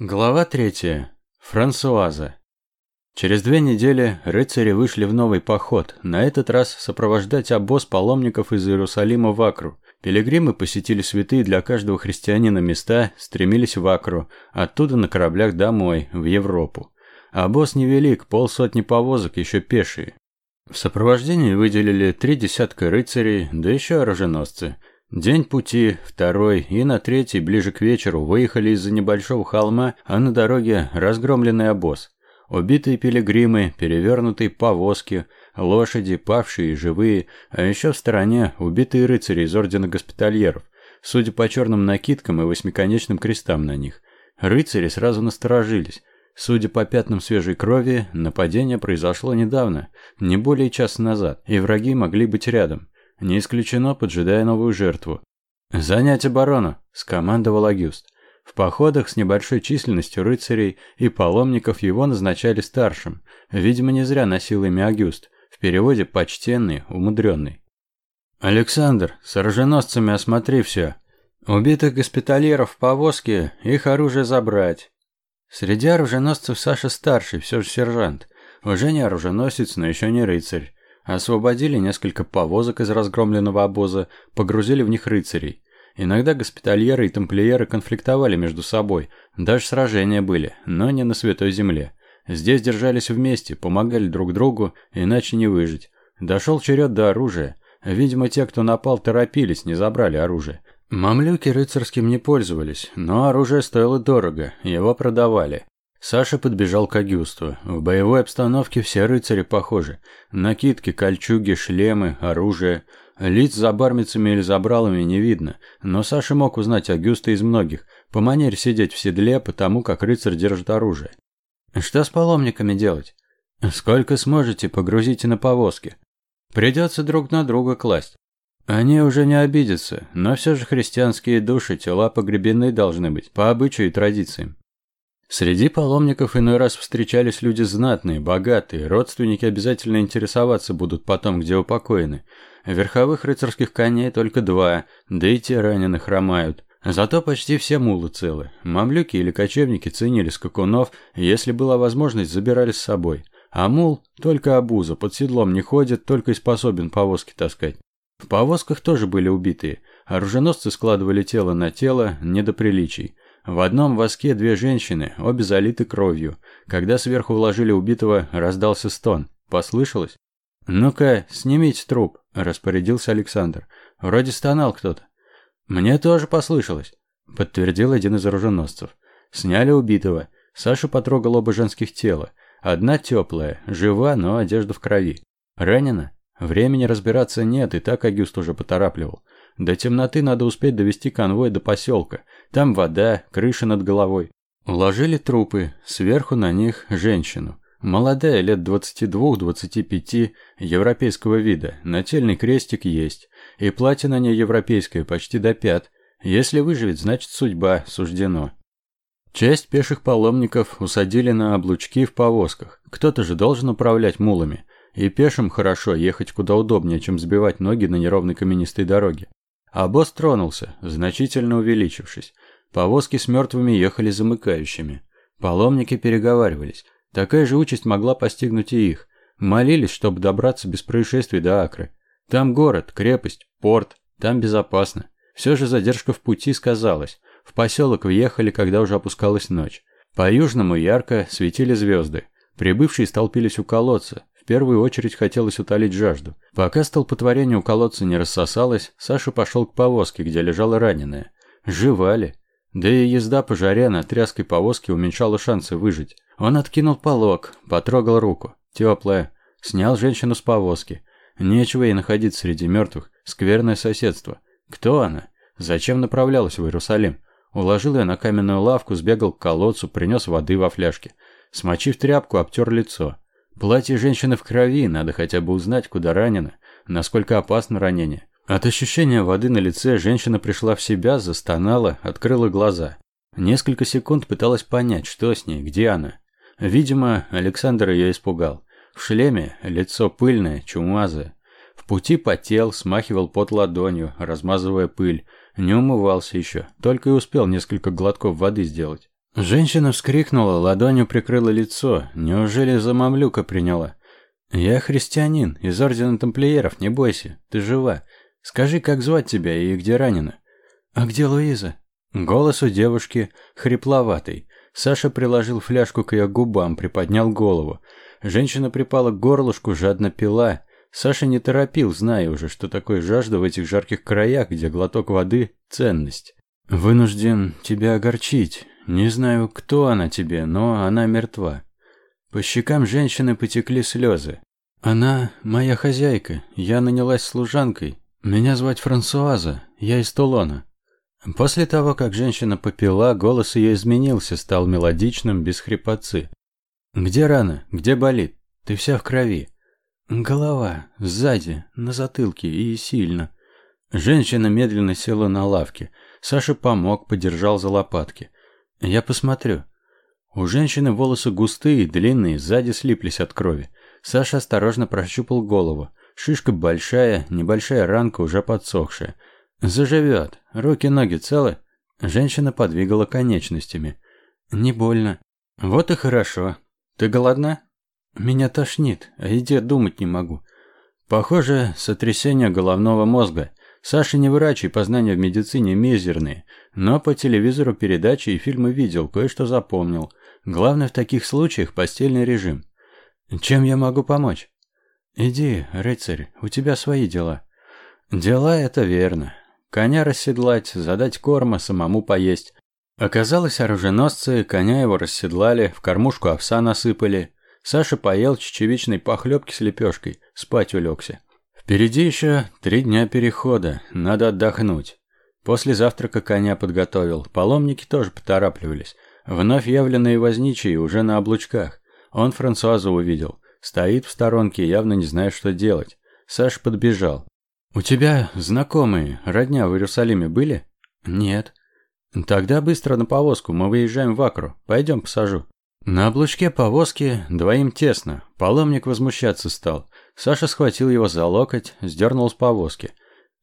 Глава третья. Франсуаза. Через две недели рыцари вышли в новый поход, на этот раз сопровождать обоз паломников из Иерусалима в Акру. Пилигримы посетили святые для каждого христианина места, стремились в Акру, оттуда на кораблях домой, в Европу. Обоз невелик, полсотни повозок, еще пешие. В сопровождении выделили три десятка рыцарей, да еще оруженосцы – День пути, второй и на третий, ближе к вечеру, выехали из-за небольшого холма, а на дороге разгромленный обоз. Убитые пилигримы, перевернутые повозки, лошади, павшие и живые, а еще в стороне убитые рыцари из Ордена Госпитальеров, судя по черным накидкам и восьмиконечным крестам на них. Рыцари сразу насторожились. Судя по пятнам свежей крови, нападение произошло недавно, не более часа назад, и враги могли быть рядом. Не исключено, поджидая новую жертву. «Занять оборону!» – скомандовал Агюст. В походах с небольшой численностью рыцарей и паломников его назначали старшим. Видимо, не зря носил имя Агюст, в переводе «почтенный», «умудренный». «Александр, с оруженосцами осмотри все. Убитых госпитальеров в повозке, их оружие забрать». Среди оруженосцев Саша старший, все же сержант. Уже не оруженосец, но еще не рыцарь. Освободили несколько повозок из разгромленного обоза, погрузили в них рыцарей. Иногда госпитальеры и тамплиеры конфликтовали между собой, даже сражения были, но не на Святой Земле. Здесь держались вместе, помогали друг другу, иначе не выжить. Дошел черед до оружия. Видимо, те, кто напал, торопились, не забрали оружие. Мамлюки рыцарским не пользовались, но оружие стоило дорого, его продавали. Саша подбежал к Агюсту. В боевой обстановке все рыцари похожи. Накидки, кольчуги, шлемы, оружие. Лиц за бармицами или забралами не видно, но Саша мог узнать Агюста из многих, по манере сидеть в седле, потому как рыцарь держит оружие. «Что с паломниками делать?» «Сколько сможете, погрузите на повозки. Придется друг на друга класть. Они уже не обидятся, но все же христианские души, тела погребены должны быть, по обычаю и традициям. Среди паломников иной раз встречались люди знатные, богатые, родственники обязательно интересоваться будут потом, где упокоены. Верховых рыцарских коней только два, да и те ранены хромают. Зато почти все мулы целы. Мамлюки или кочевники ценили скакунов, если была возможность, забирали с собой. А мул только обуза, под седлом не ходит, только и способен повозки таскать. В повозках тоже были убитые. Оруженосцы складывали тело на тело, не до приличий. В одном воске две женщины, обе залиты кровью. Когда сверху вложили убитого, раздался стон. Послышалось? «Ну-ка, снимите труп», – распорядился Александр. «Вроде стонал кто-то». «Мне тоже послышалось», – подтвердил один из оруженосцев. Сняли убитого. Саша потрогал оба женских тела. Одна теплая, жива, но одежда в крови. Ранена? Времени разбираться нет, и так Агюст уже поторапливал. До темноты надо успеть довести конвой до поселка. Там вода, крыша над головой. Уложили трупы, сверху на них женщину. Молодая, лет 22-25, европейского вида, нательный крестик есть. И платье на ней европейское, почти до пят. Если выживет, значит судьба, суждено. Часть пеших паломников усадили на облучки в повозках. Кто-то же должен управлять мулами. И пешим хорошо ехать куда удобнее, чем сбивать ноги на неровной каменистой дороге. А босс тронулся, значительно увеличившись. Повозки с мертвыми ехали замыкающими. Паломники переговаривались. Такая же участь могла постигнуть и их. Молились, чтобы добраться без происшествий до Акры. Там город, крепость, порт, там безопасно. Все же задержка в пути сказалась. В поселок въехали, когда уже опускалась ночь. По южному ярко светили звезды. Прибывшие столпились у колодца, в первую очередь хотелось утолить жажду. Пока столпотворение у колодца не рассосалось, Саша пошел к повозке, где лежала раненая. Жевали. Да и езда по жаре на тряской повозке уменьшала шансы выжить. Он откинул полог, потрогал руку. Теплая. Снял женщину с повозки. Нечего ей находиться среди мертвых. Скверное соседство. Кто она? Зачем направлялась в Иерусалим? Уложил ее на каменную лавку, сбегал к колодцу, принес воды во фляжке. Смочив тряпку, обтер лицо. Платье женщины в крови, надо хотя бы узнать, куда ранена, насколько опасно ранение. От ощущения воды на лице женщина пришла в себя, застонала, открыла глаза. Несколько секунд пыталась понять, что с ней, где она. Видимо, Александр ее испугал. В шлеме лицо пыльное, чумазое. В пути потел, смахивал пот ладонью, размазывая пыль. Не умывался еще, только и успел несколько глотков воды сделать. Женщина вскрикнула, ладонью прикрыла лицо. Неужели за мамлюка приняла? «Я христианин, из ордена тамплиеров, не бойся, ты жива. Скажи, как звать тебя и где ранена?» «А где Луиза?» Голос у девушки хрипловатый. Саша приложил фляжку к ее губам, приподнял голову. Женщина припала к горлышку, жадно пила. Саша не торопил, зная уже, что такое жажда в этих жарких краях, где глоток воды – ценность. «Вынужден тебя огорчить. Не знаю, кто она тебе, но она мертва». По щекам женщины потекли слезы. «Она моя хозяйка. Я нанялась служанкой. Меня звать Франсуаза. Я из Тулона». После того, как женщина попила, голос ее изменился, стал мелодичным, без хрипотцы. «Где рана? Где болит? Ты вся в крови». Голова, сзади, на затылке и сильно. Женщина медленно села на лавке. Саша помог, подержал за лопатки. Я посмотрю. У женщины волосы густые, длинные, сзади слиплись от крови. Саша осторожно прощупал голову. Шишка большая, небольшая ранка, уже подсохшая. Заживет. Руки-ноги целы? Женщина подвигала конечностями. Не больно. Вот и хорошо. Ты голодна? Меня тошнит, о еде думать не могу. Похоже, сотрясение головного мозга. Саша не врач и познания в медицине мизерные, но по телевизору передачи и фильмы видел, кое-что запомнил. Главное в таких случаях постельный режим. Чем я могу помочь? Иди, рыцарь, у тебя свои дела. Дела это верно. Коня расседлать, задать корма, самому поесть. Оказалось, оруженосцы коня его расседлали, в кормушку овса насыпали, Саша поел чечевичной похлебки с лепешкой, спать улегся. Впереди еще три дня перехода, надо отдохнуть. После завтрака коня подготовил, паломники тоже поторапливались. Вновь явленные возничие уже на облучках. Он Франсуазу увидел. Стоит в сторонке, явно не зная, что делать. Саша подбежал. «У тебя знакомые, родня в Иерусалиме были?» «Нет». «Тогда быстро на повозку, мы выезжаем в Акру. Пойдем посажу». На облучке повозки двоим тесно. Паломник возмущаться стал. Саша схватил его за локоть, сдернул с повозки.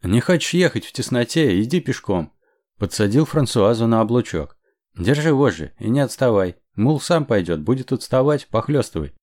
«Не хочешь ехать в тесноте? Иди пешком». Подсадил Франсуазу на облучок. «Держи вожжи и не отставай. Мул сам пойдет, будет отставать, похлестывай».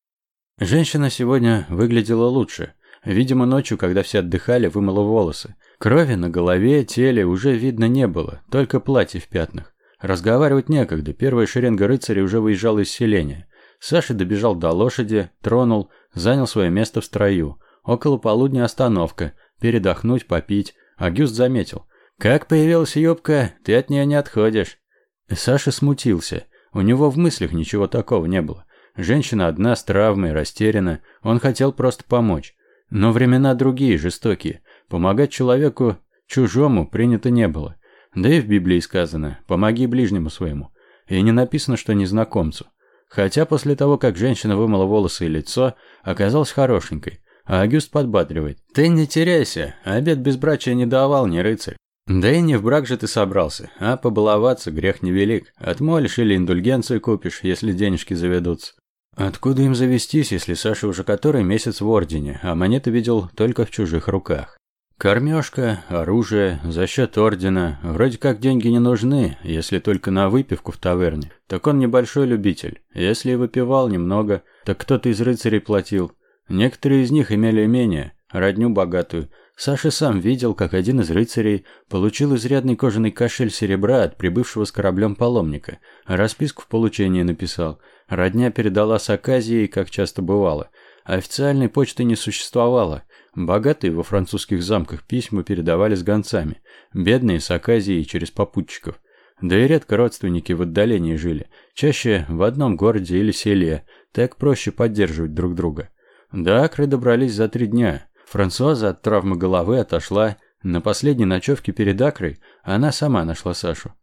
Женщина сегодня выглядела лучше. Видимо, ночью, когда все отдыхали, вымыла волосы. Крови на голове, теле уже видно не было, только платье в пятнах. Разговаривать некогда, первая шеренга рыцарей уже выезжала из селения. Саша добежал до лошади, тронул, занял свое место в строю. Около полудня остановка, передохнуть, попить. Агюст заметил. «Как появилась юбка, ты от нее не отходишь». Саша смутился. У него в мыслях ничего такого не было. Женщина одна с травмой, растеряна. Он хотел просто помочь. Но времена другие, жестокие. Помогать человеку чужому принято не было. Да и в Библии сказано «помоги ближнему своему». И не написано, что незнакомцу. Хотя после того, как женщина вымыла волосы и лицо, оказалась хорошенькой. А Агюст подбадривает. «Ты не теряйся, обед безбрачия не давал, не рыцарь. Да и не в брак же ты собрался, а побаловаться грех невелик. Отмолишь или индульгенцию купишь, если денежки заведутся». Откуда им завестись, если Саша уже который месяц в Ордене, а монеты видел только в чужих руках? Кормежка, оружие, за счет ордена. Вроде как деньги не нужны, если только на выпивку в таверне. Так он небольшой любитель. Если и выпивал немного, так кто-то из рыцарей платил. Некоторые из них имели имение, родню богатую. Саша сам видел, как один из рыцарей получил изрядный кожаный кошель серебра от прибывшего с кораблем паломника. Расписку в получении написал. Родня передала с Аказией, как часто бывало. Официальной почты не существовало. Богатые во французских замках письма передавали с гонцами, бедные с Аказией через попутчиков. Да и редко родственники в отдалении жили, чаще в одном городе или селе, так проще поддерживать друг друга. До Акры добрались за три дня. Франсуаза от травмы головы отошла. На последней ночевке перед Акрой она сама нашла Сашу.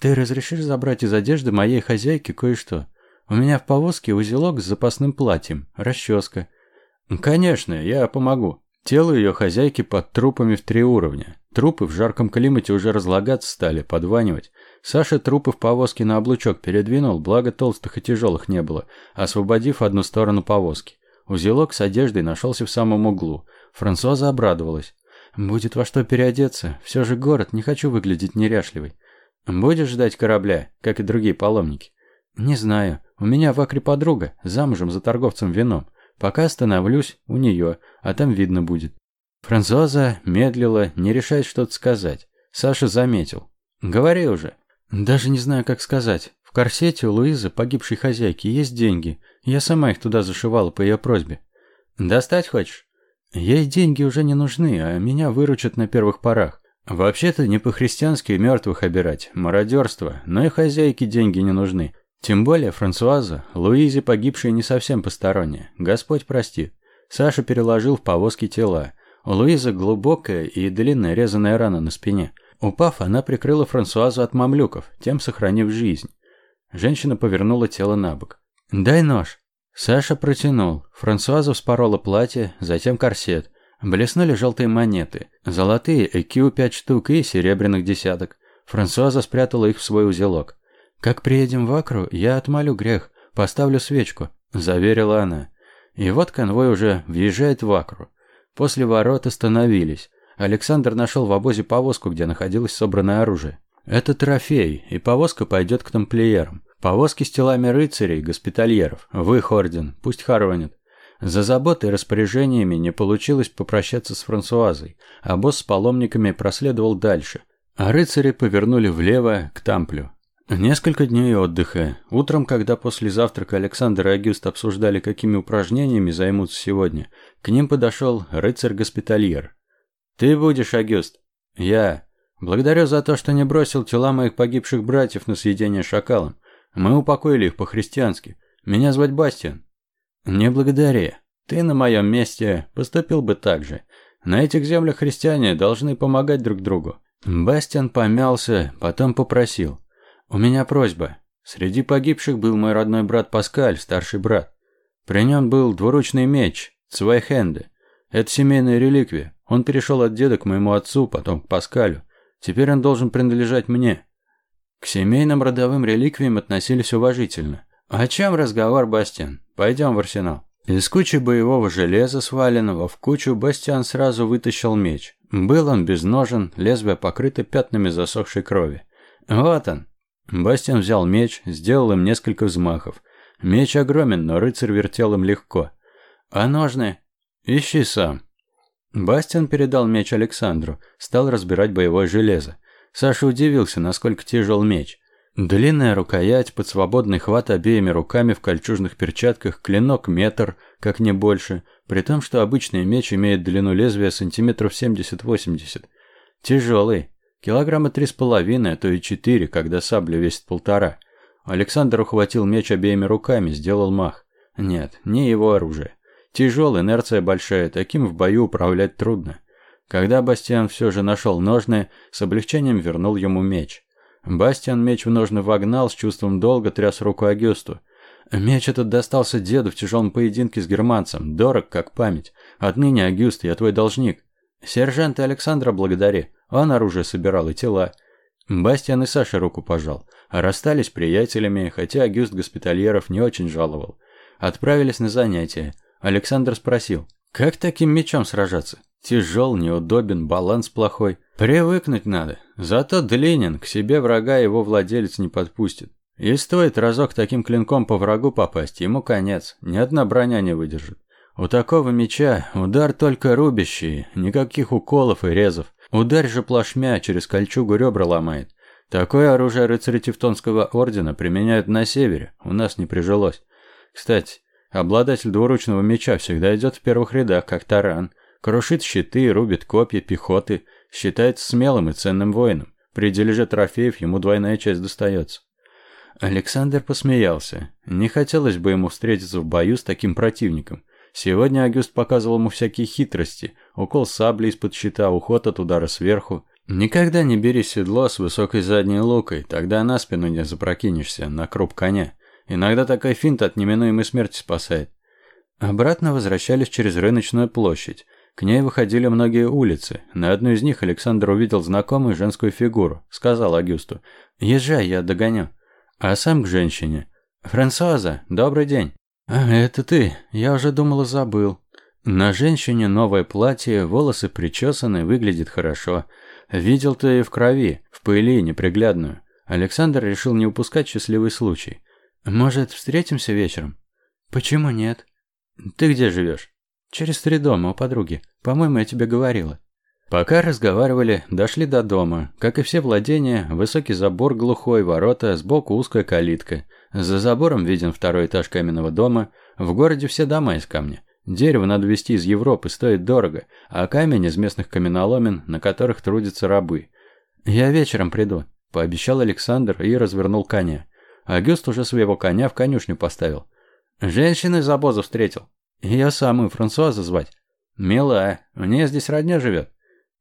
«Ты разрешишь забрать из одежды моей хозяйки кое-что? У меня в повозке узелок с запасным платьем, расческа». «Конечно, я помогу». Тело ее хозяйки под трупами в три уровня. Трупы в жарком климате уже разлагаться стали, подванивать. Саша трупы в повозке на облучок передвинул, благо толстых и тяжелых не было, освободив одну сторону повозки. Узелок с одеждой нашелся в самом углу. Франсуаза обрадовалась. «Будет во что переодеться. Все же город, не хочу выглядеть неряшливой. Будешь ждать корабля, как и другие паломники?» «Не знаю. У меня в Акре подруга, замужем за торговцем вином. Пока остановлюсь у нее, а там видно будет». Франсуаза медлила, не решаясь что-то сказать. Саша заметил. «Говори уже». «Даже не знаю, как сказать. В корсете у Луизы, погибшей хозяйки, есть деньги. Я сама их туда зашивала по ее просьбе». «Достать хочешь?» «Ей деньги уже не нужны, а меня выручат на первых порах. Вообще-то не по-христиански мертвых обирать, мародерство, но и хозяйке деньги не нужны. Тем более Франсуаза, Луизе погибшая не совсем посторонняя, Господь простит. Саша переложил в повозки тела. У Луизы глубокая и длинная резаная рана на спине. Упав, она прикрыла Франсуазу от мамлюков, тем сохранив жизнь. Женщина повернула тело на бок. «Дай нож». Саша протянул. Франсуаза вспорола платье, затем корсет. Блеснули желтые монеты. Золотые ЭКЮ пять штук и серебряных десяток. Франсуаза спрятала их в свой узелок. «Как приедем в Акру, я отмолю грех, поставлю свечку», – заверила она. И вот конвой уже въезжает в Акру. После ворот остановились. Александр нашел в обозе повозку, где находилось собранное оружие. Это трофей, и повозка пойдет к тамплиерам. Повозки с телами рыцарей, госпитальеров. В их орден, пусть хоронят. За заботой и распоряжениями не получилось попрощаться с Франсуазой, а босс с паломниками проследовал дальше, а рыцари повернули влево к Тамплю. Несколько дней отдыха. Утром, когда после завтрака Александр и Агюст обсуждали, какими упражнениями займутся сегодня, к ним подошел рыцарь-госпитальер. «Ты будешь, Агюст?» «Я. Благодарю за то, что не бросил тела моих погибших братьев на съедение шакалом. Мы упокоили их по-христиански. Меня звать Бастиан». «Не благодари. Ты на моем месте поступил бы так же. На этих землях христиане должны помогать друг другу». Бастиан помялся, потом попросил. «У меня просьба. Среди погибших был мой родной брат Паскаль, старший брат. При нем был двуручный меч, Цвайхенде. Это семейная реликвия. Он перешел от деда к моему отцу, потом к Паскалю. Теперь он должен принадлежать мне». К семейным родовым реликвиям относились уважительно. «О чем разговор, Бастиан? Пойдем в арсенал». Из кучи боевого железа, сваленного в кучу, Бастиан сразу вытащил меч. Был он без ножен, лезвие покрыто пятнами засохшей крови. «Вот он». Бастиан взял меч, сделал им несколько взмахов. Меч огромен, но рыцарь вертел им легко. «А ножны?» «Ищи сам». Бастиан передал меч Александру, стал разбирать боевое железо. Саша удивился, насколько тяжел меч. Длинная рукоять, под свободный хват обеими руками в кольчужных перчатках, клинок метр, как не больше, при том, что обычный меч имеет длину лезвия сантиметров 70-80. Тяжелый. Килограмма три с половиной, а то и четыре, когда сабля весит полтора. Александр ухватил меч обеими руками, сделал мах. Нет, не его оружие. Тяжелый, инерция большая, таким в бою управлять трудно. Когда Бастиан все же нашел ножны, с облегчением вернул ему меч. Бастиан меч в ножны вогнал, с чувством долга тряс руку Агюсту. Меч этот достался деду в тяжелом поединке с германцем, дорог как память. Отныне, Агюст, я твой должник. Сержанта Александра благодари, он оружие собирал и тела. Бастиан и Саша руку пожал. Расстались приятелями, хотя Агюст госпитальеров не очень жаловал. Отправились на занятия. Александр спросил, как таким мечом сражаться? Тяжел, неудобен, баланс плохой. Привыкнуть надо. Зато длинен, к себе врага его владелец не подпустит. И стоит разок таким клинком по врагу попасть, ему конец. Ни одна броня не выдержит. У такого меча удар только рубящий, никаких уколов и резов. Ударь же плашмя, через кольчугу ребра ломает. Такое оружие рыцари Тевтонского ордена применяют на севере, у нас не прижилось. Кстати, обладатель двуручного меча всегда идет в первых рядах, как таран. Крушит щиты, рубит копья пехоты, считается смелым и ценным воином. При дележе трофеев ему двойная часть достается. Александр посмеялся. Не хотелось бы ему встретиться в бою с таким противником. Сегодня Агюст показывал ему всякие хитрости. Укол сабли из-под щита, уход от удара сверху. Никогда не бери седло с высокой задней лукой, тогда на спину не запрокинешься, на круп коня. Иногда такой финт от неминуемой смерти спасает. Обратно возвращались через рыночную площадь. К ней выходили многие улицы. На одной из них Александр увидел знакомую женскую фигуру. Сказал Агюсту. «Езжай, я догоню». А сам к женщине. «Франсуаза, добрый день». «А, это ты. Я уже думала, забыл». На женщине новое платье, волосы причесаны, выглядит хорошо. Видел ты в крови, в пыли, неприглядную. Александр решил не упускать счастливый случай. Может, встретимся вечером? Почему нет? Ты где живешь? Через три дома у подруги. По-моему, я тебе говорила. Пока разговаривали, дошли до дома. Как и все владения, высокий забор глухой, ворота, сбоку узкая калитка. За забором виден второй этаж каменного дома. В городе все дома из камня. Дерево надо везти из Европы, стоит дорого, а камень из местных каменоломен, на которых трудятся рабы. «Я вечером приду», – пообещал Александр и развернул коня. Агюст уже своего коня в конюшню поставил. «Женщину из обоза встретил. Ее самую, Франсуаза звать. Милая, у нее здесь родня живет.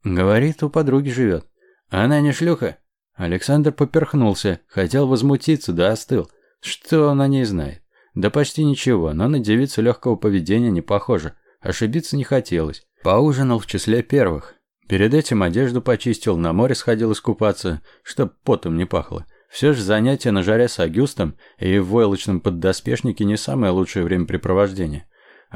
Говорит, у подруги живет. Она не шлюха?» Александр поперхнулся, хотел возмутиться, да остыл. Что он о ней знает? Да почти ничего, но на девицу легкого поведения не похоже. Ошибиться не хотелось. Поужинал в числе первых. Перед этим одежду почистил, на море сходил искупаться, чтоб потом не пахло. Все же занятие на жаре с Агюстом и в войлочном поддоспешнике не самое лучшее времяпрепровождение.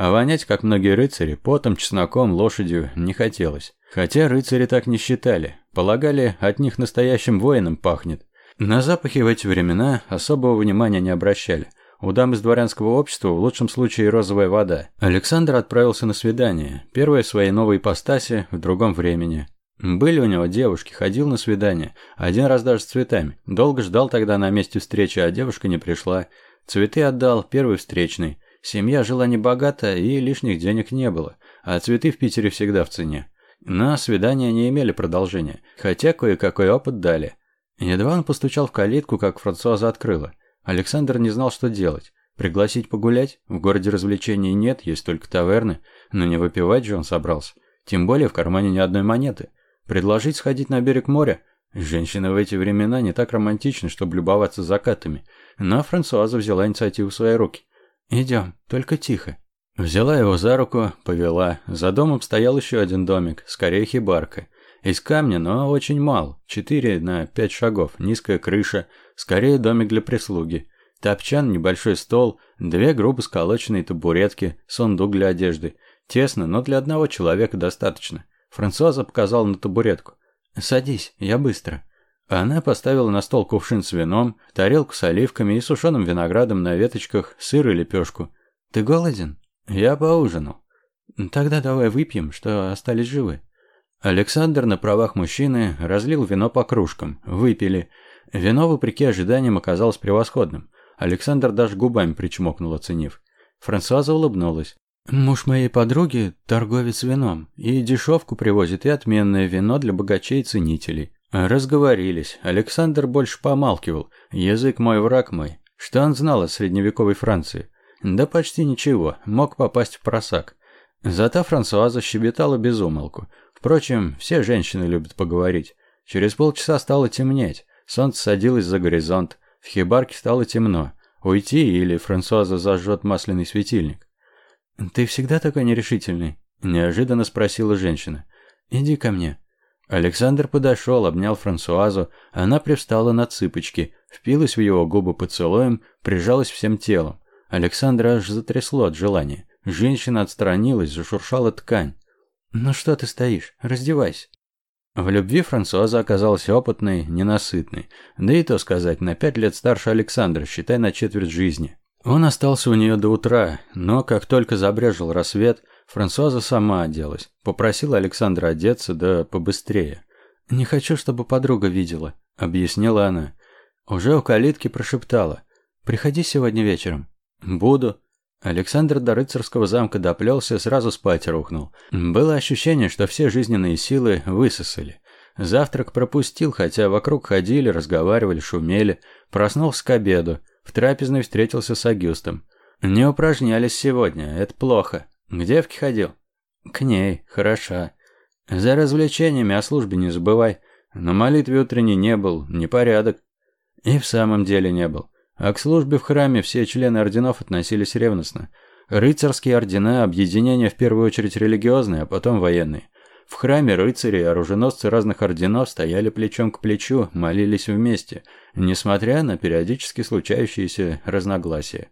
А вонять, как многие рыцари, потом, чесноком, лошадью не хотелось. Хотя рыцари так не считали. Полагали, от них настоящим воином пахнет. На запахи в эти времена особого внимания не обращали. У дам из дворянского общества в лучшем случае розовая вода. Александр отправился на свидание. Первое в своей новой ипостаси, в другом времени. Были у него девушки, ходил на свидание. Один раз даже с цветами. Долго ждал тогда на месте встречи, а девушка не пришла. Цветы отдал, первый встречный. Семья жила небогато и лишних денег не было, а цветы в Питере всегда в цене. На свидания не имели продолжения, хотя кое-какой опыт дали. Едва он постучал в калитку, как Франсуаза открыла. Александр не знал, что делать. Пригласить погулять? В городе развлечений нет, есть только таверны, но не выпивать же он собрался. Тем более в кармане ни одной монеты. Предложить сходить на берег моря? Женщины в эти времена не так романтичны, чтобы любоваться закатами. Но Франсуаза взяла инициативу в свои руки. «Идем, только тихо». Взяла его за руку, повела. За домом стоял еще один домик, скорее хибарка. Из камня, но очень мал. Четыре на пять шагов, низкая крыша, скорее домик для прислуги. Топчан, небольшой стол, две грубо сколоченные табуретки, сундук для одежды. Тесно, но для одного человека достаточно. Франсуаза показала на табуретку. «Садись, я быстро». Она поставила на стол кувшин с вином, тарелку с оливками и сушеным виноградом на веточках, сыр и лепешку. «Ты голоден?» «Я поужинал». «Тогда давай выпьем, что остались живы». Александр на правах мужчины разлил вино по кружкам. Выпили. Вино, вопреки ожиданиям, оказалось превосходным. Александр даже губами причмокнул, оценив. Франсуаза улыбнулась. «Муж моей подруги – торговец вином, и дешевку привозит, и отменное вино для богачей и ценителей. Разговорились. Александр больше помалкивал. Язык мой, враг мой. Что он знал о средневековой Франции? Да почти ничего. Мог попасть в просак. Зато Франсуаза щебетала без умолку. Впрочем, все женщины любят поговорить. Через полчаса стало темнеть. Солнце садилось за горизонт. В хибарке стало темно. Уйти или Франсуаза зажжет масляный светильник. «Ты всегда такой нерешительный?» – неожиданно спросила женщина. «Иди ко мне». Александр подошел, обнял Франсуазу, она привстала на цыпочки, впилась в его губы поцелуем, прижалась всем телом. Александра аж затрясло от желания. Женщина отстранилась, зашуршала ткань. «Ну что ты стоишь? Раздевайся». В любви Франсуаза оказалась опытной, ненасытной. Да и то сказать, на пять лет старше Александра, считай на четверть жизни. Он остался у нее до утра, но как только забрежил рассвет, Франсуаза сама оделась. Попросила Александра одеться, да побыстрее. «Не хочу, чтобы подруга видела», — объяснила она. Уже у калитки прошептала. «Приходи сегодня вечером». «Буду». Александр до рыцарского замка доплелся, сразу спать рухнул. Было ощущение, что все жизненные силы высосали. Завтрак пропустил, хотя вокруг ходили, разговаривали, шумели. Проснулся к обеду. В трапезной встретился с Агюстом. «Не упражнялись сегодня, это плохо. К девке ходил? К ней, хороша. За развлечениями о службе не забывай. На молитве утренней не был, непорядок. И в самом деле не был. А к службе в храме все члены орденов относились ревностно. Рыцарские ордена – объединения в первую очередь религиозные, а потом военные. В храме рыцари и оруженосцы разных орденов стояли плечом к плечу, молились вместе, несмотря на периодически случающиеся разногласия.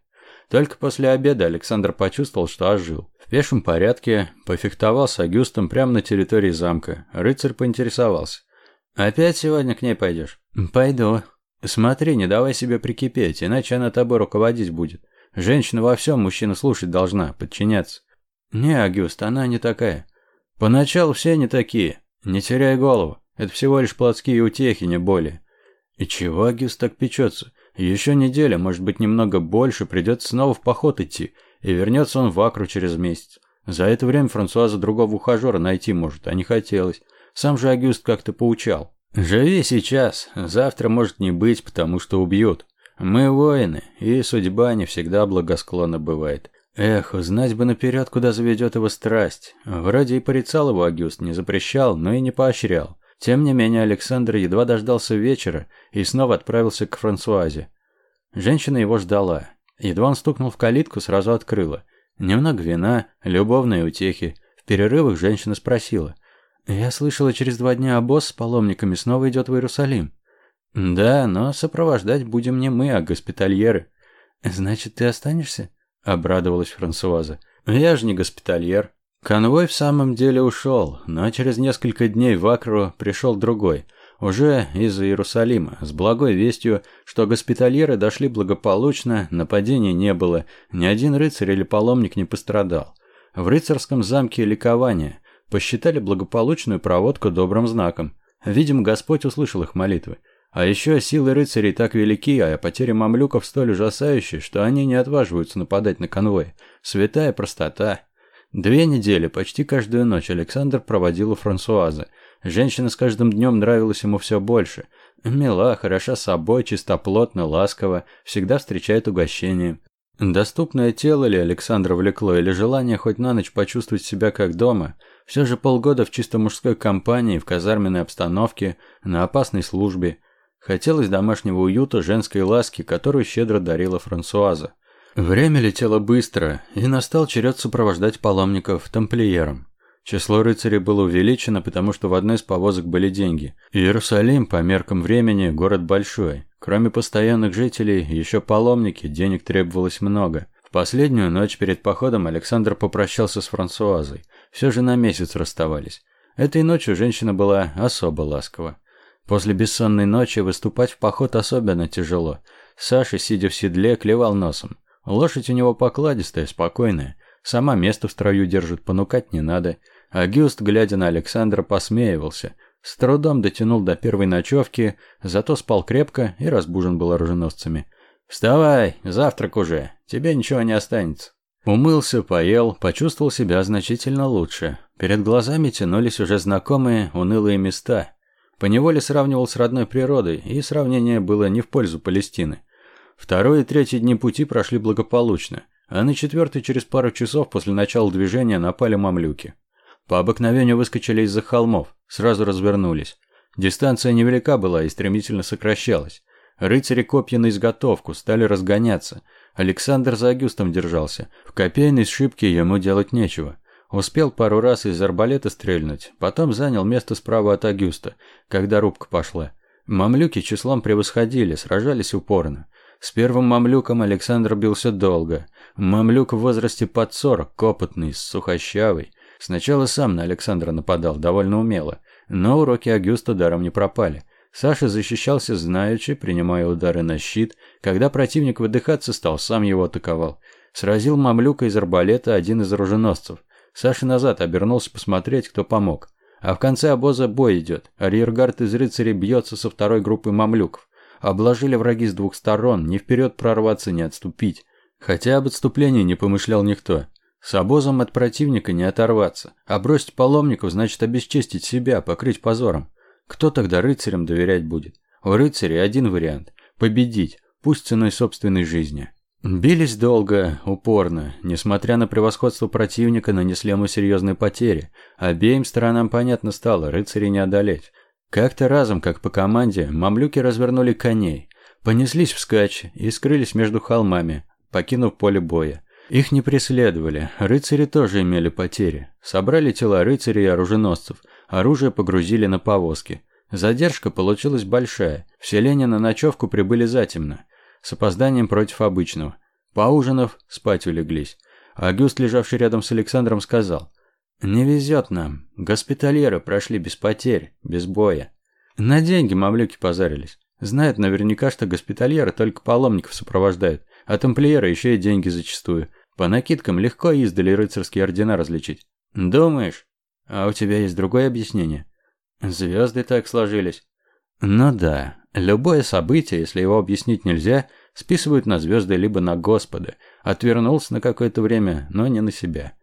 Только после обеда Александр почувствовал, что ожил. В пешем порядке пофехтовал с Агюстом прямо на территории замка. Рыцарь поинтересовался. «Опять сегодня к ней пойдешь?» «Пойду». Смотри, не давай себе прикипеть, иначе она тобой руководить будет. Женщина во всем мужчина слушать должна, подчиняться. Не, Агюст, она не такая. Поначалу все не такие. Не теряй голову. Это всего лишь плотские утехи, не более. И чего Агюст так печется? Еще неделя, может быть, немного больше, придется снова в поход идти, и вернется он в Акру через месяц. За это время Франсуаза другого ухажера найти может, а не хотелось. Сам же Агюст как-то поучал. «Живи сейчас, завтра может не быть, потому что убьют. Мы воины, и судьба не всегда благосклонна бывает. Эх, узнать бы наперед, куда заведет его страсть. Вроде и порицал его Агюст, не запрещал, но и не поощрял. Тем не менее, Александр едва дождался вечера и снова отправился к Франсуазе. Женщина его ждала. Едва он стукнул в калитку, сразу открыла. Немного вина, любовные утехи. В перерывах женщина спросила. «Я слышала, через два дня обоз с паломниками снова идет в Иерусалим». «Да, но сопровождать будем не мы, а госпитальеры». «Значит, ты останешься?» – обрадовалась Франсуаза. «Я же не госпитальер». Конвой в самом деле ушел, но через несколько дней в Акру пришел другой, уже из Иерусалима, с благой вестью, что госпитальеры дошли благополучно, нападений не было, ни один рыцарь или паломник не пострадал. В рыцарском замке ликование, посчитали благополучную проводку добрым знаком. Видимо, Господь услышал их молитвы. А еще силы рыцарей так велики, а потери мамлюков столь ужасающие, что они не отваживаются нападать на конвой. Святая простота. Две недели, почти каждую ночь Александр проводил у Франсуазы. Женщина с каждым днем нравилась ему все больше. Мила, хороша собой, чистоплотна, ласкова, всегда встречает угощение. Доступное тело ли Александра влекло, или желание хоть на ночь почувствовать себя как дома, все же полгода в чисто мужской компании, в казарменной обстановке, на опасной службе. Хотелось домашнего уюта, женской ласки, которую щедро дарила Франсуаза. Время летело быстро, и настал черед сопровождать паломников тамплиерам. Число рыцарей было увеличено, потому что в одной из повозок были деньги. Иерусалим, по меркам времени, город большой. Кроме постоянных жителей, еще паломники, денег требовалось много. В последнюю ночь перед походом Александр попрощался с Франсуазой. Все же на месяц расставались. Этой ночью женщина была особо ласкова. После бессонной ночи выступать в поход особенно тяжело. Саша, сидя в седле, клевал носом. Лошадь у него покладистая, спокойная. Сама место в строю держит, понукать не надо. А Гюст, глядя на Александра, посмеивался. С трудом дотянул до первой ночевки, зато спал крепко и разбужен был оруженосцами. «Вставай, завтрак уже, тебе ничего не останется». Умылся, поел, почувствовал себя значительно лучше. Перед глазами тянулись уже знакомые унылые места. Поневоле сравнивал с родной природой, и сравнение было не в пользу Палестины. Второй и третий дни пути прошли благополучно, а на четвертый через пару часов после начала движения напали мамлюки. По обыкновению выскочили из-за холмов, сразу развернулись. Дистанция невелика была и стремительно сокращалась. Рыцари копья на изготовку, стали разгоняться. Александр за Агюстом держался. В копейной сшибке ему делать нечего. Успел пару раз из арбалета стрельнуть, потом занял место справа от Агюста, когда рубка пошла. Мамлюки числом превосходили, сражались упорно. С первым мамлюком Александр бился долго. Мамлюк в возрасте под сорок, опытный, сухощавый. Сначала сам на Александра нападал, довольно умело. Но уроки Агюста даром не пропали. Саша защищался знаючи, принимая удары на щит. Когда противник выдыхаться стал, сам его атаковал. Сразил мамлюка из арбалета один из оруженосцев. Саша назад обернулся посмотреть, кто помог. А в конце обоза бой идет. Арьергард из рыцарей бьется со второй группой мамлюков. Обложили враги с двух сторон, ни вперед прорваться, ни отступить. Хотя об отступлении не помышлял никто. С обозом от противника не оторваться. А бросить паломников значит обесчестить себя, покрыть позором. Кто тогда рыцарям доверять будет? У рыцарей один вариант – победить, пусть ценой собственной жизни. Бились долго, упорно. Несмотря на превосходство противника, нанесли ему серьезные потери. Обеим сторонам понятно стало, рыцарей не одолеть. Как-то разом, как по команде, мамлюки развернули коней, понеслись вскачь и скрылись между холмами, покинув поле боя. Их не преследовали, рыцари тоже имели потери. Собрали тела рыцарей и оруженосцев, оружие погрузили на повозки. Задержка получилась большая, в селение на ночевку прибыли затемно, с опозданием против обычного. Поужинав, спать улеглись. Агюст, лежавший рядом с Александром, сказал, «Не везет нам. Госпитальеры прошли без потерь, без боя. На деньги мамлюки позарились. Знает наверняка, что госпитальеры только паломников сопровождают, а тамплиеры еще и деньги зачастую. По накидкам легко издали рыцарские ордена различить. Думаешь? А у тебя есть другое объяснение? Звезды так сложились. Ну да, любое событие, если его объяснить нельзя, списывают на звезды либо на Господа. Отвернулся на какое-то время, но не на себя.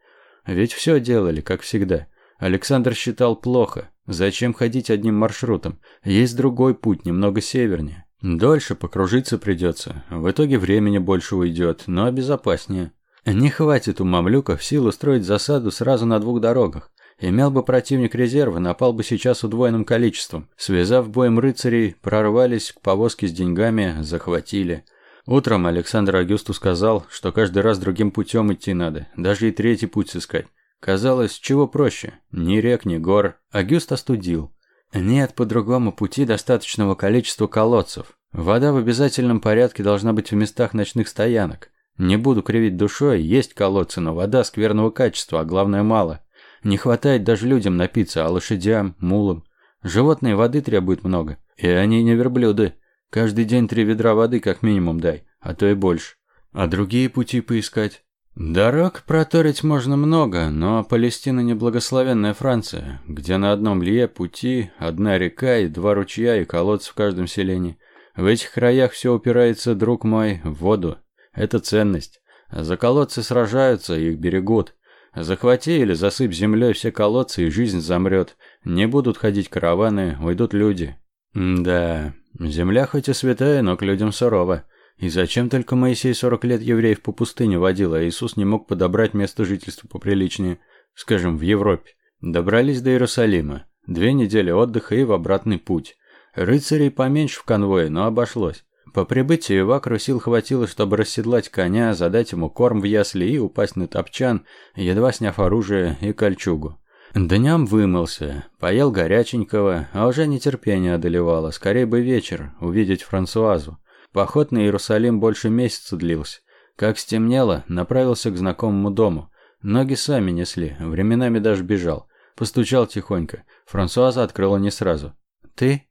Ведь все делали, как всегда. Александр считал плохо. Зачем ходить одним маршрутом? Есть другой путь, немного севернее. Дольше покружиться придется. В итоге времени больше уйдет, но безопаснее. Не хватит у мамлюков сил устроить засаду сразу на двух дорогах. Имел бы противник резервы, напал бы сейчас удвоенным количеством. Связав боем рыцарей, прорвались к повозке с деньгами, захватили. Утром Александр Агюсту сказал, что каждый раз другим путем идти надо, даже и третий путь сыскать. Казалось, чего проще. Ни рек, ни гор. Агюст остудил. Нет по другому пути достаточного количества колодцев. Вода в обязательном порядке должна быть в местах ночных стоянок. Не буду кривить душой, есть колодцы, но вода скверного качества, а главное мало. Не хватает даже людям напиться, а лошадям, мулам. Животные воды требуют много. И они не верблюды. Каждый день три ведра воды как минимум дай, а то и больше. А другие пути поискать? Дорог проторить можно много, но Палестина не благословенная Франция, где на одном лье пути одна река и два ручья и колодцы в каждом селении. В этих краях все упирается, друг мой, в воду. Это ценность. За колодцы сражаются, их берегут. Захвати или засыпь землей все колодцы, и жизнь замрет. Не будут ходить караваны, уйдут люди. Да, земля хоть и святая, но к людям сурова. И зачем только Моисей 40 лет евреев по пустыне водил, а Иисус не мог подобрать место жительства поприличнее, скажем, в Европе? Добрались до Иерусалима. Две недели отдыха и в обратный путь. Рыцарей поменьше в конвое, но обошлось. По прибытии в Акру сил хватило, чтобы расседлать коня, задать ему корм в ясли и упасть на топчан, едва сняв оружие и кольчугу. Днем вымылся, поел горяченького, а уже нетерпение одолевало, скорее бы вечер, увидеть Франсуазу. Поход на Иерусалим больше месяца длился. Как стемнело, направился к знакомому дому. Ноги сами несли, временами даже бежал. Постучал тихонько. Франсуаза открыла не сразу. «Ты?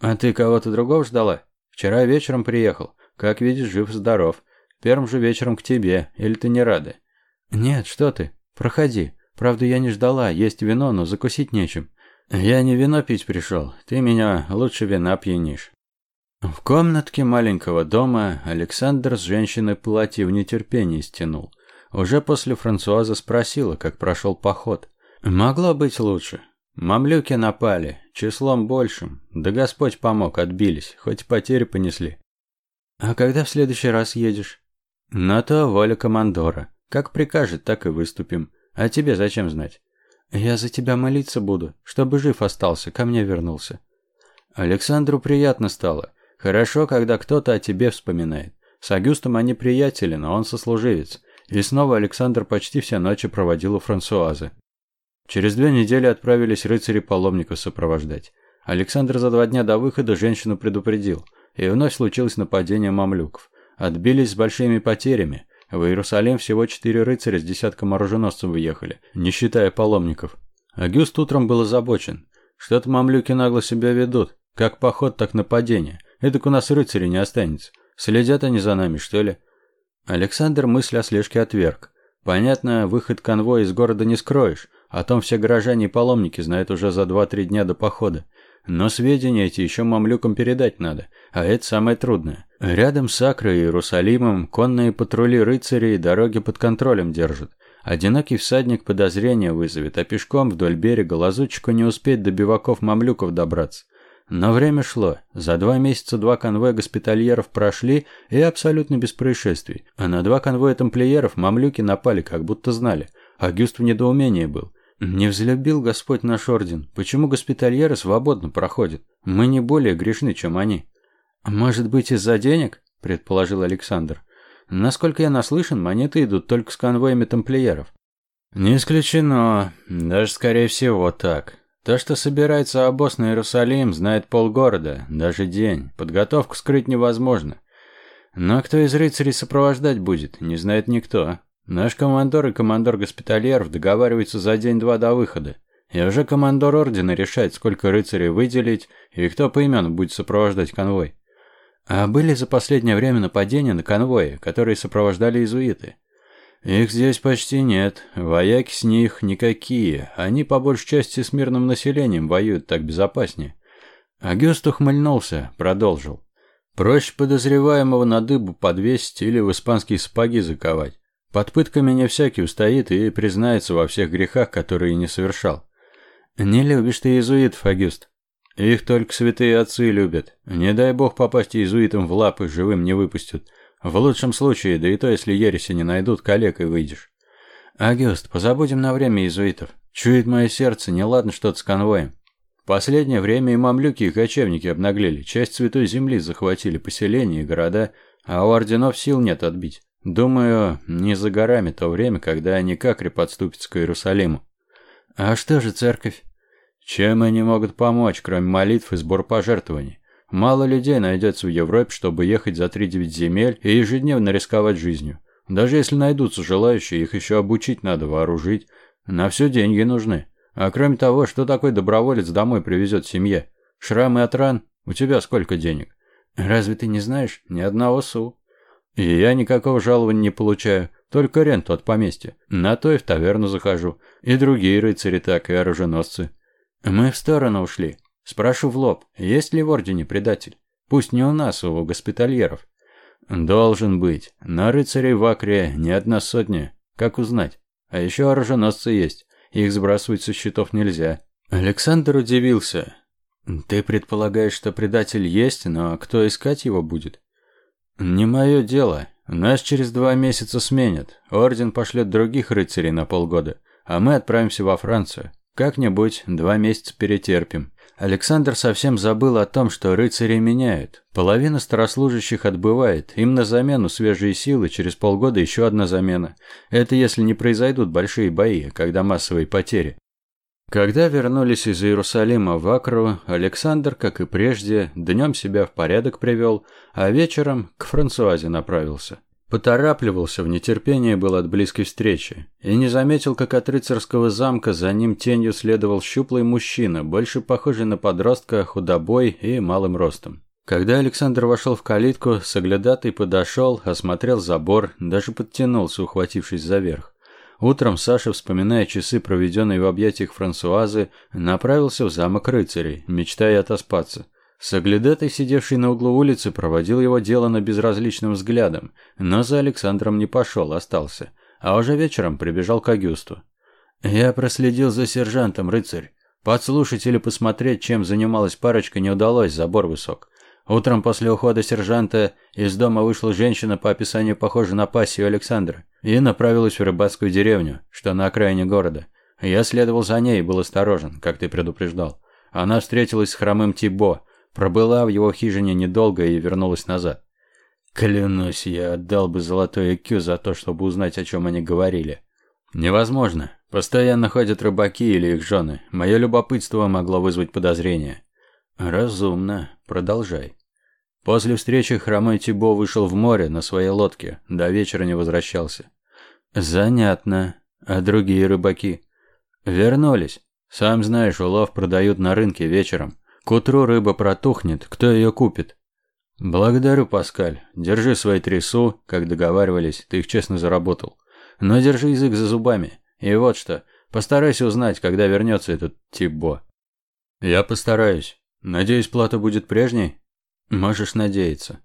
А ты кого-то другого ждала? Вчера вечером приехал. Как видишь, жив-здоров. Первым же вечером к тебе. Или ты не рада?» «Нет, что ты. Проходи. Правда, я не ждала. Есть вино, но закусить нечем». «Я не вино пить пришел. Ты меня лучше вина пьянишь». В комнатке маленького дома Александр с женщиной платье в нетерпении стянул. Уже после Франсуаза спросила, как прошел поход. Могло быть лучше. Мамлюки напали, числом большим. Да Господь помог, отбились, хоть потери понесли. А когда в следующий раз едешь? На то воля командора. Как прикажет, так и выступим. А тебе зачем знать? Я за тебя молиться буду, чтобы жив остался, ко мне вернулся. Александру приятно стало. Хорошо, когда кто-то о тебе вспоминает. С Агюстом они приятели, но он сослуживец. И снова Александр почти все ночи проводил у Франсуазы. Через две недели отправились рыцари паломников сопровождать. Александр за два дня до выхода женщину предупредил, и вновь случилось нападение мамлюков. Отбились с большими потерями. В Иерусалим всего четыре рыцаря с десятком оруженосцев выехали, не считая паломников. Агюст утром был озабочен. Что-то мамлюки нагло себя ведут. Как поход, так нападение. Эдак у нас рыцарей не останется. Следят они за нами, что ли?» Александр мысль о слежке отверг. Понятно, выход конвоя из города не скроешь. О том все горожане и паломники знают уже за два-три дня до похода. Но сведения эти еще мамлюкам передать надо, а это самое трудное. Рядом с Акрой и Иерусалимом конные патрули рыцарей дороги под контролем держат. Одинокий всадник подозрения вызовет, а пешком вдоль берега лазутчику не успеть до биваков мамлюков добраться. Но время шло. За два месяца два конвоя госпитальеров прошли и абсолютно без происшествий. А на два конвоя тамплиеров мамлюки напали, как будто знали. Агюст в недоумении был. «Не взлюбил Господь наш орден. Почему госпитальеры свободно проходят? Мы не более грешны, чем они». «Может быть, из-за денег?» – предположил Александр. «Насколько я наслышан, монеты идут только с конвоями тамплиеров». «Не исключено. Даже, скорее всего, так. То, что собирается обоз на Иерусалим, знает полгорода, даже день. Подготовку скрыть невозможно. Но кто из рыцарей сопровождать будет, не знает никто. Наш командор и командор госпитальеров договариваются за день-два до выхода. И уже командор ордена решает, сколько рыцарей выделить и кто по имену будет сопровождать конвой. А были за последнее время нападения на конвои, которые сопровождали иезуиты? Их здесь почти нет, вояки с них никакие, они по большей части с мирным населением воюют так безопаснее. Агюст ухмыльнулся, продолжил. Проще подозреваемого на дыбу подвесить или в испанские сапоги заковать. Под пытками не всякий устоит и признается во всех грехах, которые не совершал. Не любишь ты иезуитов, Агюст. Их только святые отцы любят. Не дай бог попасть иезуитам в лапы, живым не выпустят. В лучшем случае, да и то, если ереси не найдут, калекой выйдешь. Агюст, позабудем на время иезуитов. Чует мое сердце, неладно что-то с конвоем. Последнее время и мамлюки, и кочевники обнаглели, часть Святой Земли захватили поселения и города, а у орденов сил нет отбить. Думаю, не за горами то время, когда они как подступятся к Иерусалиму. А что же церковь? Чем они могут помочь, кроме молитв и сбор пожертвований? Мало людей найдется в Европе, чтобы ехать за три-девять земель и ежедневно рисковать жизнью. Даже если найдутся желающие, их еще обучить надо, вооружить. На все деньги нужны. А кроме того, что такой доброволец домой привезет семье? Шрамы от ран? У тебя сколько денег? Разве ты не знаешь? Ни одного су. И я никакого жалования не получаю, только ренту от поместья. На то и в таверну захожу. И другие рыцари так, и оруженосцы. Мы в сторону ушли. Спрошу в лоб, есть ли в Ордене предатель? Пусть не у нас, а у госпитальеров. Должен быть. На рыцарей в Акре не одна сотня. Как узнать? А еще оруженосцы есть. Их сбрасывать со счетов нельзя. Александр удивился. Ты предполагаешь, что предатель есть, но кто искать его будет? Не мое дело. Нас через два месяца сменят. Орден пошлет других рыцарей на полгода, а мы отправимся во Францию. Как-нибудь два месяца перетерпим. Александр совсем забыл о том, что рыцари меняют. Половина старослужащих отбывает, им на замену свежие силы, через полгода еще одна замена. Это если не произойдут большие бои, когда массовые потери. Когда вернулись из Иерусалима в Акру, Александр, как и прежде, днем себя в порядок привел, а вечером к Франсуазе направился. Поторапливался, в нетерпении был от близкой встречи, и не заметил, как от рыцарского замка за ним тенью следовал щуплый мужчина, больше похожий на подростка, худобой и малым ростом. Когда Александр вошел в калитку, соглядатый подошел, осмотрел забор, даже подтянулся, ухватившись за верх. Утром Саша, вспоминая часы, проведенные в объятиях Франсуазы, направился в замок рыцарей, мечтая отоспаться. Соглядатый, сидевший на углу улицы, проводил его дело на безразличным взглядом, но за Александром не пошел, остался. А уже вечером прибежал к Агюсту. «Я проследил за сержантом, рыцарь. Подслушать или посмотреть, чем занималась парочка, не удалось, забор высок. Утром после ухода сержанта из дома вышла женщина, по описанию похожа на пассию Александра, и направилась в рыбацкую деревню, что на окраине города. Я следовал за ней и был осторожен, как ты предупреждал. Она встретилась с хромым Тибо, Пробыла в его хижине недолго и вернулась назад. Клянусь, я отдал бы золотой IQ за то, чтобы узнать, о чем они говорили. Невозможно. Постоянно ходят рыбаки или их жены. Мое любопытство могло вызвать подозрения. Разумно. Продолжай. После встречи хромой Тибо вышел в море на своей лодке. До вечера не возвращался. Занятно. А другие рыбаки? Вернулись. Сам знаешь, улов продают на рынке вечером. К утру рыба протухнет, кто ее купит? Благодарю, Паскаль. Держи свои трясу, как договаривались, ты их честно заработал. Но держи язык за зубами. И вот что, постарайся узнать, когда вернется этот Тибо. Я постараюсь. Надеюсь, плата будет прежней? Можешь надеяться.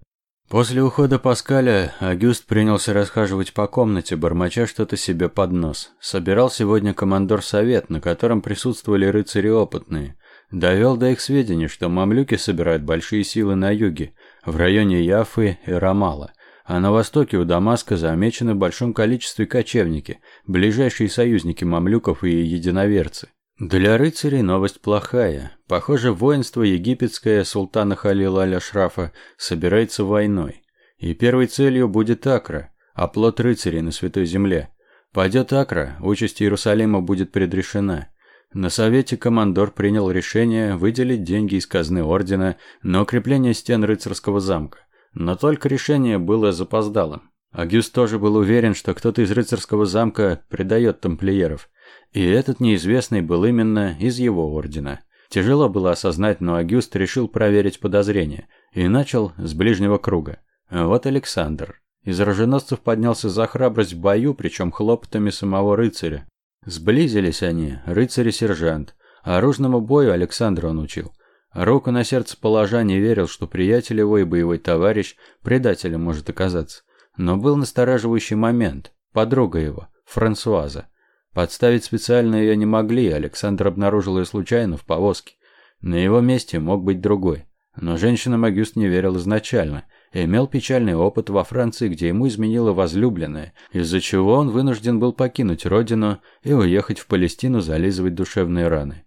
После ухода Паскаля Агюст принялся расхаживать по комнате, бормоча что-то себе под нос. Собирал сегодня командор совет, на котором присутствовали рыцари опытные – довел до их сведения, что мамлюки собирают большие силы на юге, в районе Яфы и Рамала, а на востоке у Дамаска замечены в большом количестве кочевники, ближайшие союзники мамлюков и единоверцы. Для рыцарей новость плохая. Похоже, воинство египетское султана Халила Аля-Шрафа собирается войной. И первой целью будет Акра, оплот рыцарей на Святой Земле. Пойдет Акра, участь Иерусалима будет предрешена. На совете командор принял решение выделить деньги из казны ордена на укрепление стен рыцарского замка. Но только решение было запоздалым. Агюст тоже был уверен, что кто-то из рыцарского замка предает тамплиеров. И этот неизвестный был именно из его ордена. Тяжело было осознать, но Агюст решил проверить подозрения и начал с ближнего круга. Вот Александр. Из роженосцев поднялся за храбрость в бою, причем хлопотами самого рыцаря. Сблизились они, рыцарь и сержант. Оружному бою Александра он учил. Руку на сердце положа не верил, что приятель его и боевой товарищ предателем может оказаться. Но был настораживающий момент. Подруга его, Франсуаза. Подставить специально ее не могли, Александр обнаружил ее случайно в повозке. На его месте мог быть другой. Но женщинам Агюст не верил изначально. Имел печальный опыт во Франции, где ему изменила возлюбленная, из-за чего он вынужден был покинуть родину и уехать в Палестину зализывать душевные раны.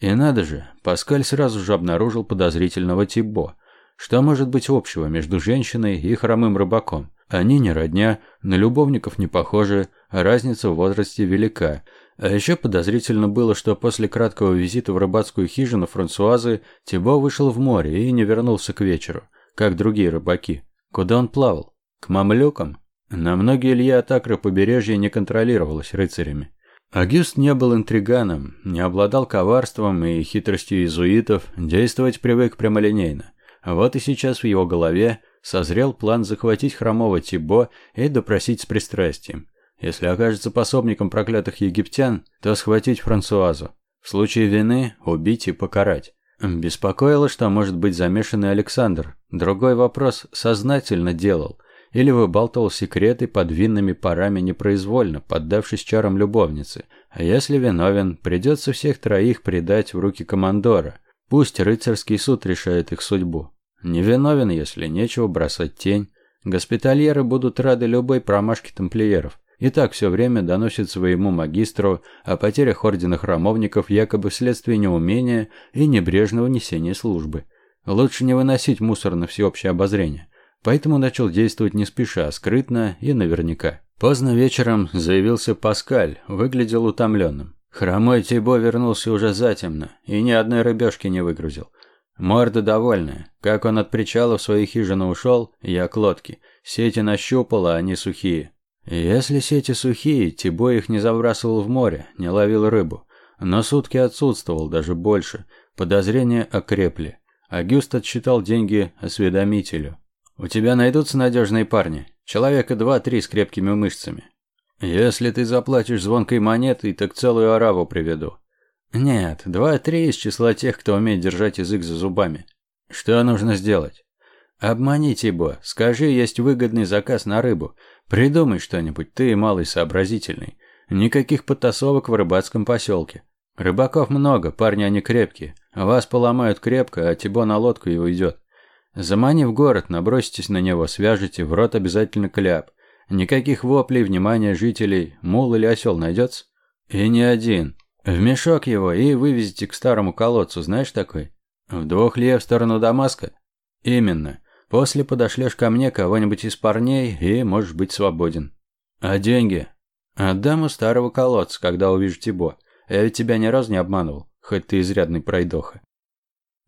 И надо же, Паскаль сразу же обнаружил подозрительного Тибо. Что может быть общего между женщиной и хромым рыбаком? Они не родня, на любовников не похожи, а разница в возрасте велика. А еще подозрительно было, что после краткого визита в рыбацкую хижину Франсуазы Тибо вышел в море и не вернулся к вечеру, как другие рыбаки. Куда он плавал? К мамлюкам? На многие Илья Атакры побережья не контролировалось рыцарями. Агюст не был интриганом, не обладал коварством и хитростью иезуитов, действовать привык прямолинейно. Вот и сейчас в его голове созрел план захватить хромого Тибо и допросить с пристрастием. Если окажется пособником проклятых египтян, то схватить Франсуазу. В случае вины убить и покарать. Беспокоило, что может быть замешан и Александр. Другой вопрос сознательно делал. Или выбалтывал секреты под винными парами непроизвольно, поддавшись чарам любовницы. А если виновен, придется всех троих предать в руки командора. Пусть рыцарский суд решает их судьбу. Невиновен, если нечего бросать тень. Госпитальеры будут рады любой промашке тамплиеров. И так все время доносит своему магистру о потерях ордена храмовников якобы вследствие неумения и небрежного несения службы. Лучше не выносить мусор на всеобщее обозрение. Поэтому начал действовать не спеша, скрытно и наверняка. Поздно вечером заявился Паскаль, выглядел утомленным. Хромой Тибо вернулся уже затемно и ни одной рыбешки не выгрузил. Морда довольная. Как он от причала в свою хижину ушел, я к лодке. Сети нащупал, а они сухие. Если сети сухие, Тибо их не забрасывал в море, не ловил рыбу. Но сутки отсутствовал, даже больше. Подозрения окрепли. Агюст отсчитал деньги осведомителю. «У тебя найдутся надежные парни. Человека два-три с крепкими мышцами. Если ты заплатишь звонкой монетой, так целую ораву приведу. Нет, два-три из числа тех, кто умеет держать язык за зубами. Что нужно сделать? Обманить его. Скажи, есть выгодный заказ на рыбу. Придумай что-нибудь, ты малый сообразительный. Никаких потасовок в рыбацком поселке. Рыбаков много, парни они крепкие. Вас поломают крепко, а Тибо на лодку и уйдет. Замани в город, наброситесь на него, свяжете, в рот обязательно кляп. Никаких воплей, внимания жителей, мул или осел найдется? И не один. В мешок его и вывезите к старому колодцу, знаешь такой? В двух лье в сторону Дамаска? Именно. После подошлешь ко мне кого-нибудь из парней и можешь быть свободен. А деньги? Отдам у старого колодца, когда увижу Тибо. Я ведь тебя ни разу не обманывал, хоть ты изрядный пройдоха.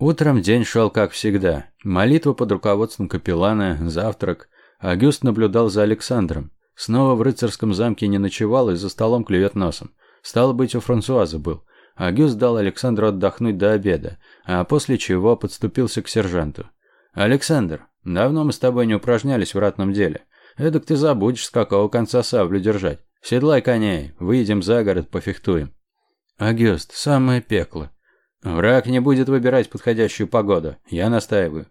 Утром день шел как всегда. Молитва под руководством капеллана, завтрак. Агюст наблюдал за Александром. Снова в рыцарском замке не ночевал и за столом клюет носом. Стало быть, у Франсуаза был. Агюст дал Александру отдохнуть до обеда, а после чего подступился к сержанту. «Александр, давно мы с тобой не упражнялись в ратном деле. Эдак ты забудешь, с какого конца саблю держать. Седлай коней, выйдем за город, пофехтуем». «Агюст, самое пекло». «Враг не будет выбирать подходящую погоду, я настаиваю».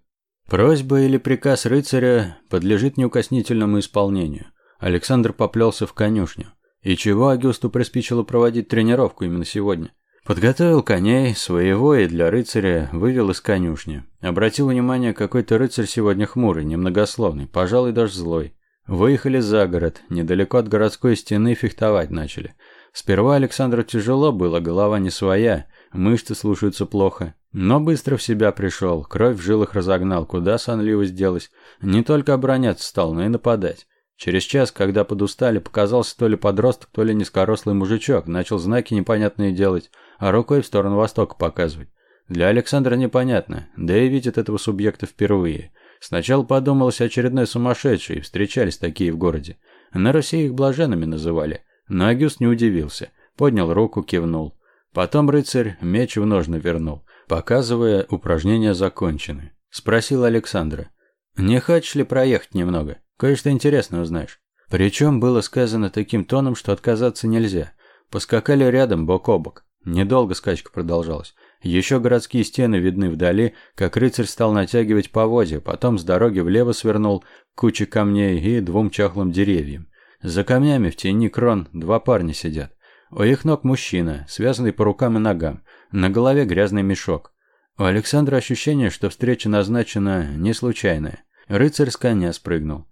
Просьба или приказ рыцаря подлежит неукоснительному исполнению. Александр поплелся в конюшню. И чего Агюсту приспичило проводить тренировку именно сегодня? Подготовил коней, своего и для рыцаря, вывел из конюшни. Обратил внимание, какой-то рыцарь сегодня хмурый, немногословный, пожалуй, даже злой. Выехали за город, недалеко от городской стены фехтовать начали. Сперва Александру тяжело было, голова не своя, мышцы слушаются плохо. Но быстро в себя пришел, кровь в жилах разогнал, куда сонливость делась. Не только обороняться стал, но и нападать. Через час, когда подустали, показался то ли подросток, то ли низкорослый мужичок, начал знаки непонятные делать, а рукой в сторону востока показывать. Для Александра непонятно, да и видит этого субъекта впервые. Сначала подумалось очередной сумасшедший, встречались такие в городе. На Руси их блаженными называли. Но Агюст не удивился. поднял руку, кивнул. Потом рыцарь меч в ножны вернул, показывая, упражнения закончены. Спросил Александра. «Не хочешь ли проехать немного? Кое-что интересное узнаешь». Причем было сказано таким тоном, что отказаться нельзя. Поскакали рядом, бок о бок. Недолго скачка продолжалась. Еще городские стены видны вдали, как рыцарь стал натягивать поводья, потом с дороги влево свернул к куче камней и двум чахлым деревьям. За камнями в тени крон два парня сидят. У их ног мужчина, связанный по рукам и ногам. На голове грязный мешок. У Александра ощущение, что встреча назначена не случайная. Рыцарь с коня спрыгнул.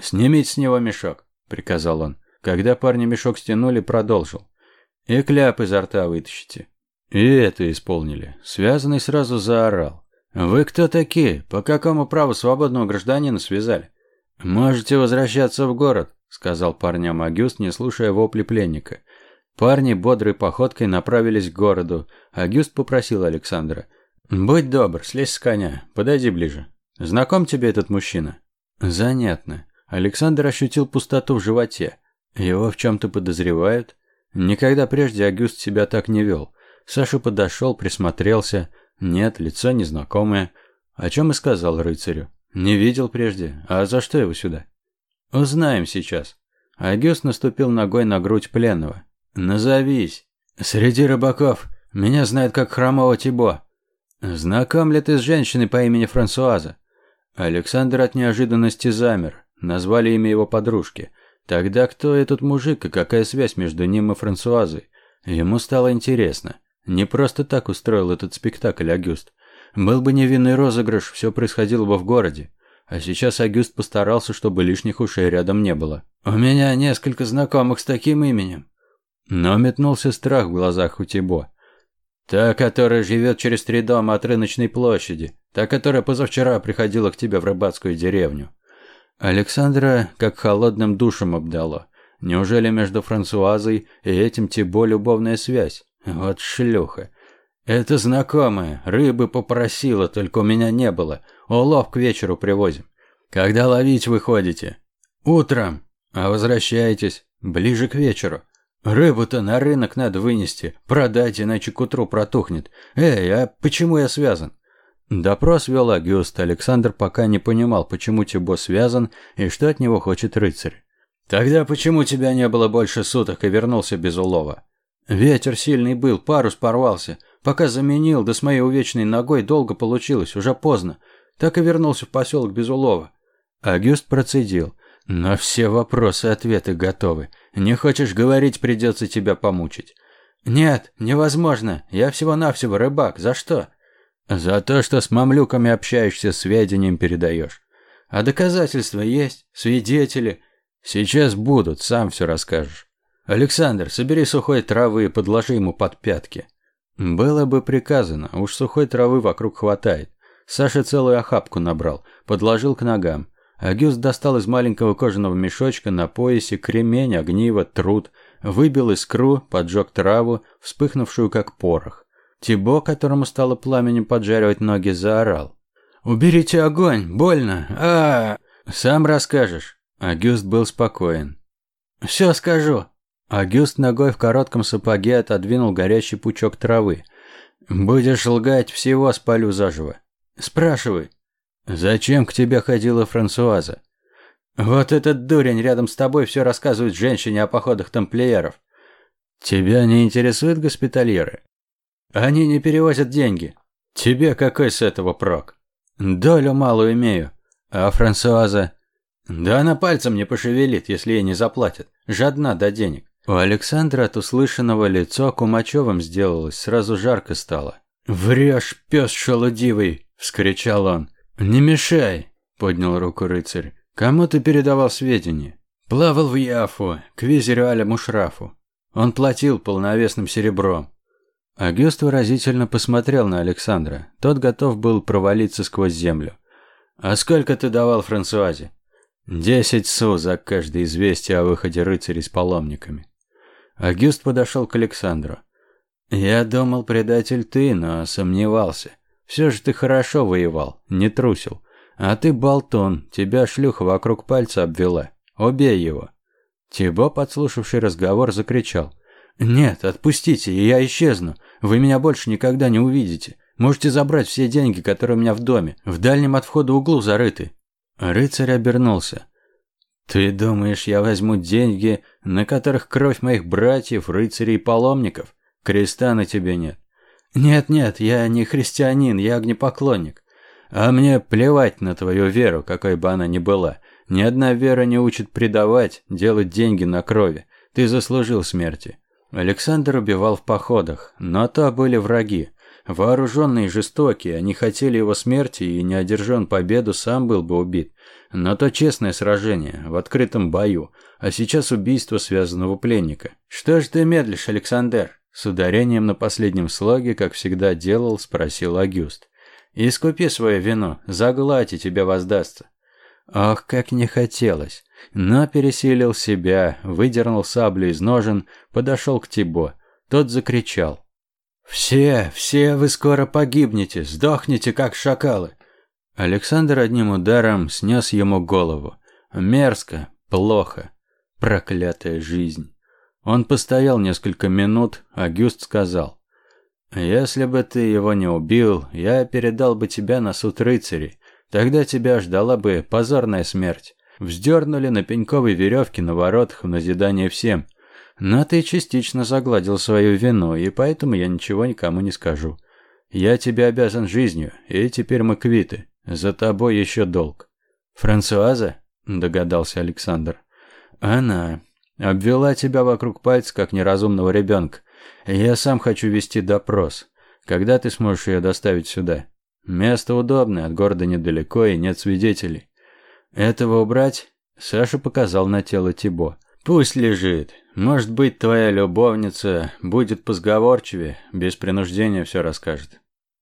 «Снимите с него мешок», – приказал он. Когда парни мешок стянули, продолжил. «И кляп изо рта вытащите». И это исполнили. Связанный сразу заорал. «Вы кто такие? По какому праву свободного гражданина связали?» «Можете возвращаться в город», – сказал парням Агюст, не слушая вопли пленника. Парни бодрой походкой направились к городу. Агюст попросил Александра. «Будь добр, слезь с коня, подойди ближе. Знаком тебе этот мужчина?» «Занятно. Александр ощутил пустоту в животе. Его в чем-то подозревают? Никогда прежде Агюст себя так не вел. Саша подошел, присмотрелся. Нет, лицо незнакомое. О чем и сказал рыцарю. Не видел прежде. А за что его сюда? Узнаем сейчас. Агюст наступил ногой на грудь пленного. Назовись. Среди рыбаков меня знают как хромого Тибо. Знаком ли ты с женщиной по имени Франсуаза? Александр от неожиданности замер. Назвали имя его подружки. Тогда кто этот мужик и какая связь между ним и Франсуазой? Ему стало интересно. Не просто так устроил этот спектакль Агюст. Был бы невинный розыгрыш, все происходило бы в городе. А сейчас Агюст постарался, чтобы лишних ушей рядом не было. «У меня несколько знакомых с таким именем». Но метнулся страх в глазах у Тибо. «Та, которая живет через три дома от рыночной площади. Та, которая позавчера приходила к тебе в рыбацкую деревню. Александра как холодным душем обдало. Неужели между Франсуазой и этим Тибо любовная связь? Вот шлюха. Это знакомая, рыбы попросила, только у меня не было. Улов к вечеру привозим. Когда ловить выходите? Утром. А возвращаетесь? Ближе к вечеру. Рыбу-то на рынок надо вынести, продать, иначе к утру протухнет. Эй, а почему я связан? Допрос вел Агюст. Александр пока не понимал, почему Тибо связан и что от него хочет рыцарь. «Тогда почему тебя не было больше суток и вернулся без улова?» «Ветер сильный был, парус порвался. Пока заменил, да с моей увечной ногой долго получилось, уже поздно. Так и вернулся в поселок без улова». Агюст процедил. «На все вопросы ответы готовы. Не хочешь говорить, придется тебя помучить». «Нет, невозможно. Я всего-навсего рыбак. За что?» За то, что с мамлюками общаешься, сведениям передаешь. А доказательства есть, свидетели. Сейчас будут, сам все расскажешь. Александр, собери сухой травы и подложи ему под пятки. Было бы приказано, уж сухой травы вокруг хватает. Саша целую охапку набрал, подложил к ногам. Агюст достал из маленького кожаного мешочка на поясе кремень, огниво, труд, выбил искру, поджег траву, вспыхнувшую как порох. Тибо, которому стало пламенем поджаривать ноги, заорал. «Уберите огонь! Больно! а, «Сам расскажешь!» Агюст был спокоен. «Все скажу!» Агюст ногой в коротком сапоге отодвинул горящий пучок травы. «Будешь лгать, всего спалю заживо!» «Спрашивай!» «Зачем к тебе ходила Франсуаза?» «Вот этот дурень рядом с тобой все рассказывает женщине о походах тамплиеров!» «Тебя не интересуют госпитальеры?» Они не перевозят деньги. Тебе какой с этого прок? Долю малую имею. А Франсуаза? Да она пальцем не пошевелит, если ей не заплатят. Жадна до денег. У Александра от услышанного лицо Кумачевым сделалось, сразу жарко стало. «Врешь, пес шелудивый!» – вскричал он. «Не мешай!» – поднял руку рыцарь. «Кому ты передавал сведения?» «Плавал в Яфу, к визирю Аля Мушрафу. Он платил полновесным серебром. Агюст выразительно посмотрел на Александра. Тот готов был провалиться сквозь землю. «А сколько ты давал Франсуазе?» «Десять су за каждое известие о выходе рыцарей с паломниками». Агюст подошел к Александру. «Я думал, предатель ты, но сомневался. Все же ты хорошо воевал, не трусил. А ты болтун, тебя шлюха вокруг пальца обвела. Убей его». Тибо, подслушавший разговор, закричал. Нет, отпустите, и я исчезну. Вы меня больше никогда не увидите. Можете забрать все деньги, которые у меня в доме, в дальнем от входа углу зарыты». Рыцарь обернулся. «Ты думаешь, я возьму деньги, на которых кровь моих братьев, рыцарей и паломников? Креста на тебе нет». «Нет-нет, я не христианин, я огнепоклонник. А мне плевать на твою веру, какой бы она ни была. Ни одна вера не учит предавать, делать деньги на крови. Ты заслужил смерти». Александр убивал в походах, но то были враги. Вооруженные и жестокие, они хотели его смерти, и не одержан победу, сам был бы убит. Но то честное сражение, в открытом бою, а сейчас убийство связанного пленника. «Что ж ты медлишь, Александр?» С ударением на последнем слоге, как всегда делал, спросил Агюст. «Искупи свое вину, и тебе воздастся». Ох, как не хотелось. Но пересилил себя, выдернул саблю из ножен, подошел к Тибо. Тот закричал. «Все, все вы скоро погибнете, сдохнете, как шакалы!» Александр одним ударом снес ему голову. Мерзко, плохо, проклятая жизнь. Он постоял несколько минут, а Гюст сказал. «Если бы ты его не убил, я передал бы тебя на суд рыцарей. Тогда тебя ждала бы позорная смерть. Вздернули на пеньковой веревке на воротах в назидание всем. Но ты частично загладил свою вину, и поэтому я ничего никому не скажу. Я тебе обязан жизнью, и теперь мы квиты. За тобой еще долг. Франсуаза? Догадался Александр. Она обвела тебя вокруг пальца, как неразумного ребенка. Я сам хочу вести допрос. Когда ты сможешь ее доставить сюда? Место удобное, от города недалеко и нет свидетелей. Этого убрать? Саша показал на тело Тибо. Пусть лежит. Может быть, твоя любовница будет позговорчивее, без принуждения все расскажет.